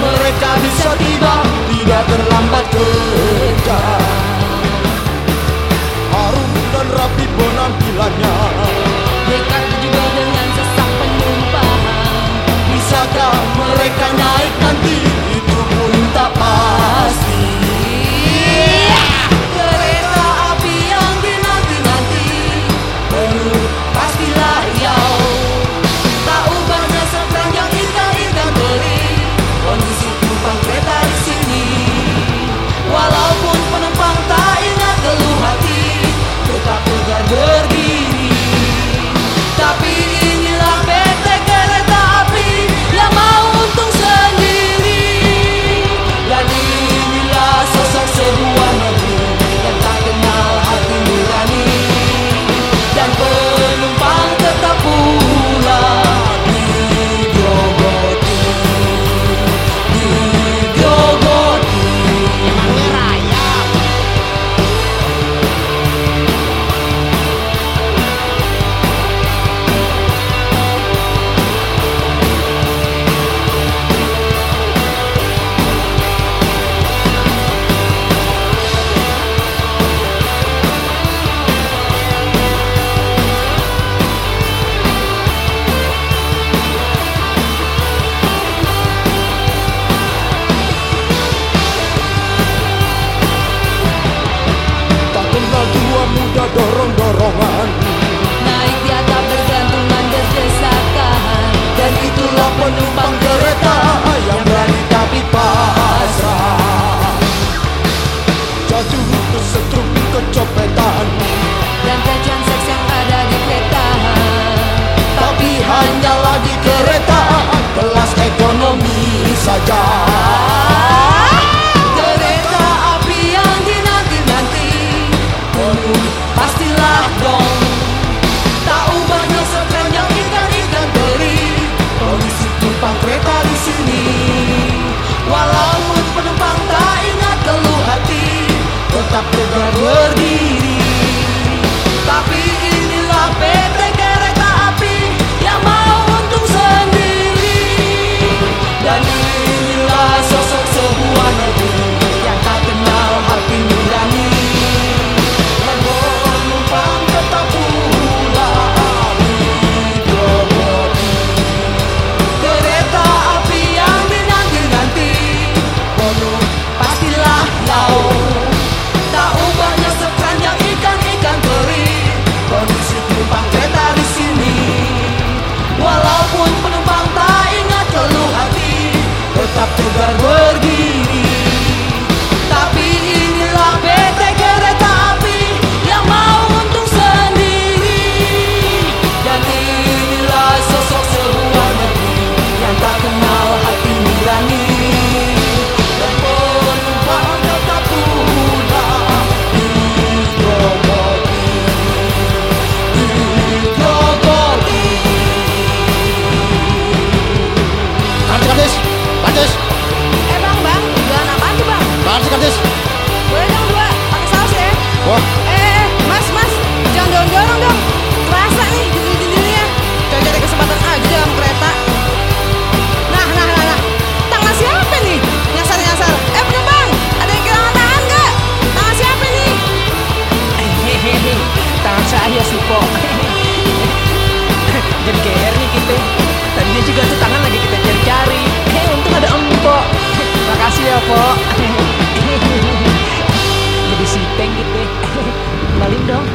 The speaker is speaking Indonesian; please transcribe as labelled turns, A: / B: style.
A: mereka bisa tiba Tidak terlambat kerja. Hanyalah di kereta kelas ekonomi saja.
B: kartis, kartis. Eh bang, bang, jualan apa tuh bang? Kartis, kartis.
A: ya pok lebih sipeng gitu ya. balik dong.